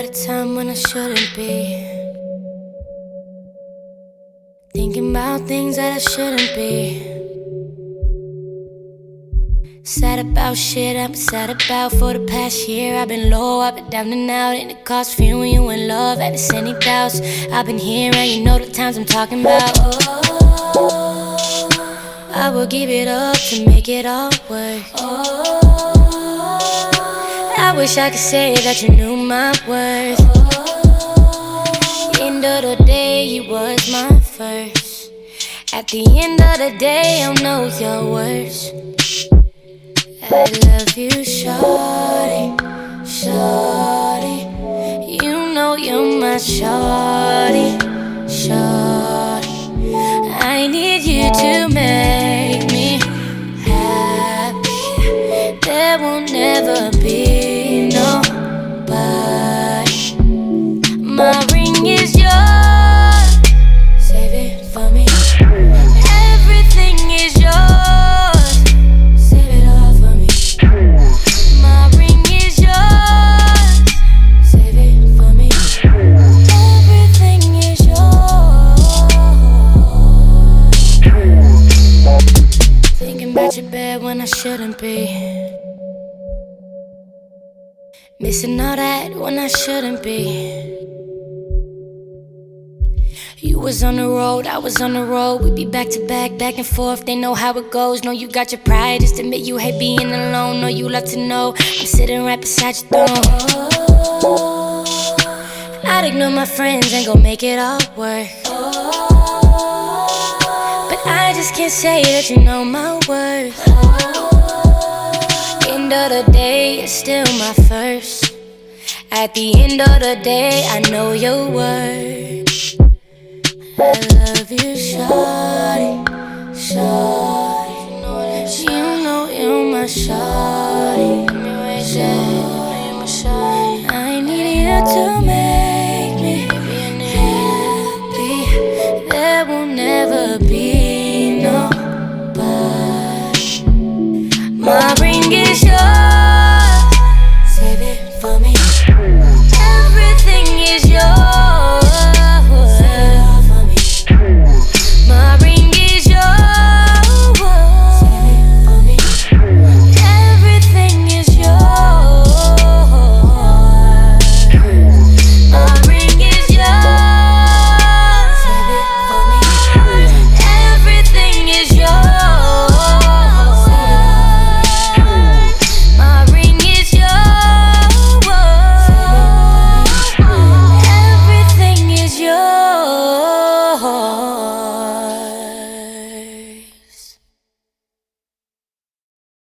at a time when I shouldn't be. Thinking about things that I shouldn't be. Sad about shit I've been sad about for the past year. I've been low, I've been down and out, and it costs feeling you in love. Had this any doubts? I've been here, and you know the times I'm talking about. Oh, I will give it up to make it all work. Oh, wish I could say that you knew my worth. End of the day, you was my first. At the end of the day, I'll know your worst. I love you, shorty, shorty. You know you're my shorty, shorty. I need you to make me happy. There will never be About your bed when I shouldn't be. Missing all that when I shouldn't be. You was on the road, I was on the road. We be back to back, back and forth. They know how it goes. Know you got your pride. Just admit you hate being alone. Know you love to know. I'm sitting right beside your throne. Oh, I'd ignore my friends and go make it all work. I just can't say that you know my worth. End of the day, you're still my first. At the end of the day, I know your word. I love you, shawty, shawty. You know you're my shawty,